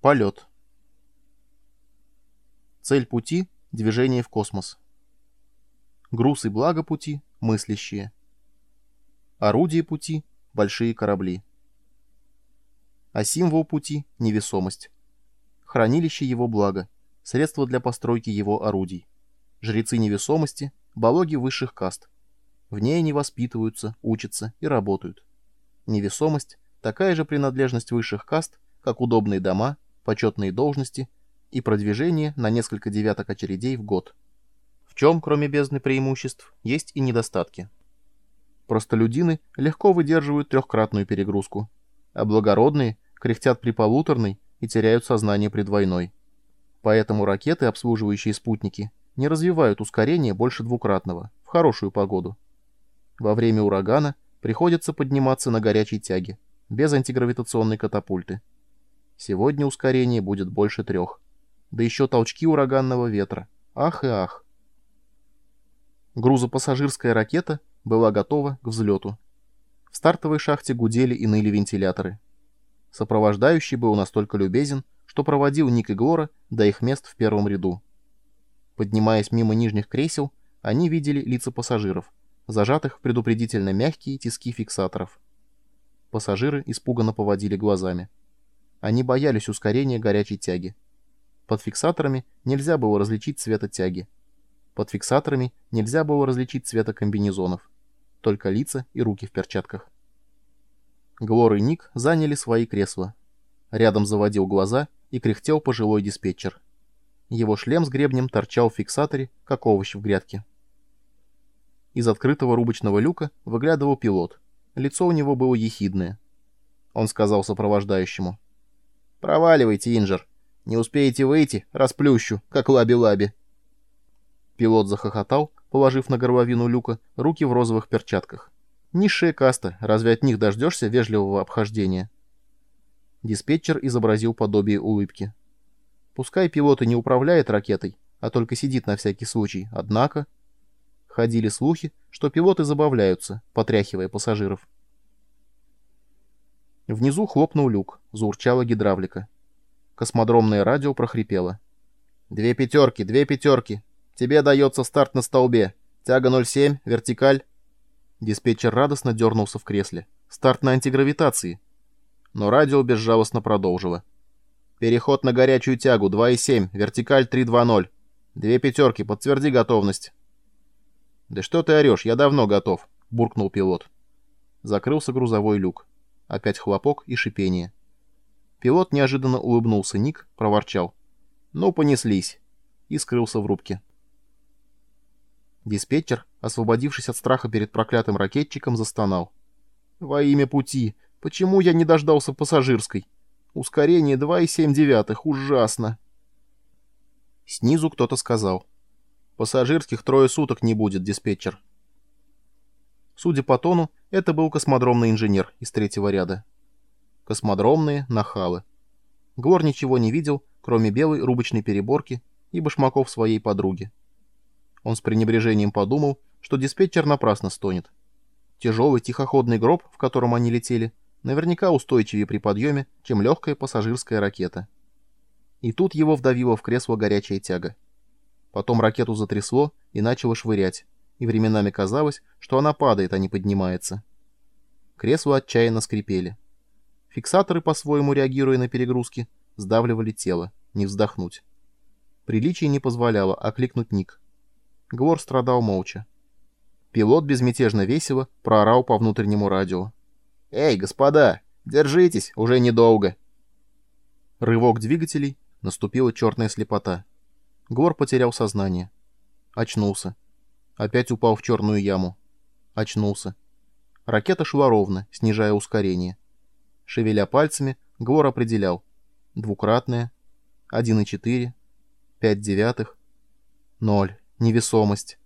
Полет. Цель пути — движение в космос. Груз и благо пути — мыслящие. Орудие пути — большие корабли. А символ пути — невесомость. Хранилище его блага, средство для постройки его орудий. Жрецы невесомости — балоги высших каст. В ней они воспитываются, учатся и работают. Невесомость — такая же принадлежность высших каст, как удобные дома — почетные должности и продвижение на несколько девяток очередей в год. В чем, кроме бездны преимуществ, есть и недостатки. Простолюдины легко выдерживают трехкратную перегрузку, а благородные кряхтят при полуторной и теряют сознание при двойной. Поэтому ракеты, обслуживающие спутники, не развивают ускорение больше двукратного, в хорошую погоду. Во время урагана приходится подниматься на горячей тяге, без антигравитационной катапульты. Сегодня ускорение будет больше трех. Да еще толчки ураганного ветра. Ах и ах. Грузопассажирская ракета была готова к взлету. В стартовой шахте гудели и ныли вентиляторы. Сопровождающий был настолько любезен, что проводил Ник и Глора до их мест в первом ряду. Поднимаясь мимо нижних кресел, они видели лица пассажиров, зажатых в предупредительно мягкие тиски фиксаторов. Пассажиры испуганно поводили глазами. Они боялись ускорения горячей тяги. Под фиксаторами нельзя было различить цвета тяги. Под фиксаторами нельзя было различить цвета комбинезонов. Только лица и руки в перчатках. Глор и Ник заняли свои кресла. Рядом заводил глаза и кряхтел пожилой диспетчер. Его шлем с гребнем торчал в фиксаторе, как овощ в грядке. Из открытого рубочного люка выглядывал пилот. Лицо у него было ехидное. Он сказал сопровождающему — «Проваливайте, Инжер. Не успеете выйти, расплющу, как лаби-лаби». Пилот захохотал, положив на горловину люка руки в розовых перчатках. Низшая каста, разве от них дождешься вежливого обхождения? Диспетчер изобразил подобие улыбки. Пускай пилот и не управляет ракетой, а только сидит на всякий случай, однако... Ходили слухи, что пилоты забавляются, потряхивая пассажиров. Внизу хлопнул люк, заурчала гидравлика. Космодромное радио прохрипело. «Две пятерки, две пятерки! Тебе дается старт на столбе. Тяга 0,7, вертикаль». Диспетчер радостно дернулся в кресле. «Старт на антигравитации». Но радио безжалостно продолжило. «Переход на горячую тягу 2,7, вертикаль 3,2,0. Две пятерки, подтверди готовность». «Да что ты орешь, я давно готов», — буркнул пилот. Закрылся грузовой люк. Опять хлопок и шипение. Пилот неожиданно улыбнулся Ник, проворчал. «Ну, понеслись!» и скрылся в рубке. Диспетчер, освободившись от страха перед проклятым ракетчиком, застонал. «Во имя пути! Почему я не дождался пассажирской? Ускорение 2,7 ужасно!» Снизу кто-то сказал. «Пассажирских трое суток не будет, диспетчер». Судя по тону, это был космодромный инженер из третьего ряда. Космодромные нахалы. Глор ничего не видел, кроме белой рубочной переборки и башмаков своей подруги. Он с пренебрежением подумал, что диспетчер напрасно стонет. Тяжелый тихоходный гроб, в котором они летели, наверняка устойчивее при подъеме, чем легкая пассажирская ракета. И тут его вдавило в кресло горячая тяга. Потом ракету затрясло и начало швырять и временами казалось, что она падает, а не поднимается. Кресла отчаянно скрипели. Фиксаторы, по-своему реагируя на перегрузки, сдавливали тело, не вздохнуть. Приличие не позволяло окликнуть Ник. Гвор страдал молча. Пилот безмятежно весело проорал по внутреннему радио. «Эй, господа, держитесь, уже недолго!» Рывок двигателей, наступила черная слепота. Гор потерял сознание. Очнулся. Опять упал в черную яму. Очнулся. Ракета шла ровно, снижая ускорение. Шевеля пальцами, Глор определял. Двукратная. 1,4. 5 девятых. Ноль. Невесомость.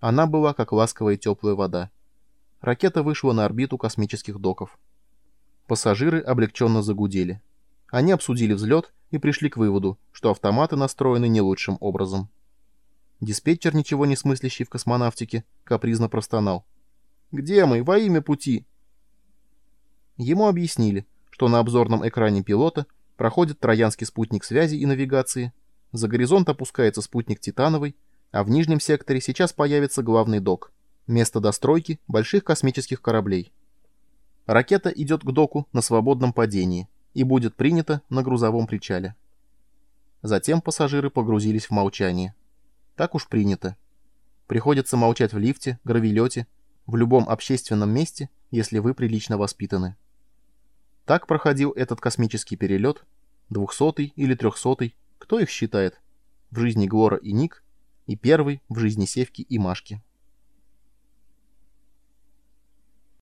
Она была как ласковая теплая вода. Ракета вышла на орбиту космических доков. Пассажиры облегченно загудели. Они обсудили взлет и пришли к выводу, что автоматы настроены не лучшим образом. Диспетчер, ничего не смыслящий в космонавтике, капризно простонал. «Где мы? Во имя пути!» Ему объяснили, что на обзорном экране пилота Проходит троянский спутник связи и навигации. За горизонт опускается спутник Титановый, а в нижнем секторе сейчас появится главный док. Место достройки больших космических кораблей. Ракета идет к доку на свободном падении и будет принята на грузовом причале. Затем пассажиры погрузились в молчание. Так уж принято. Приходится молчать в лифте, гравилете, в любом общественном месте, если вы прилично воспитаны. Так проходил этот космический перелет, двухсотый или трехсотый, кто их считает, в жизни Глора и Ник, и первый в жизни Севки и Машки.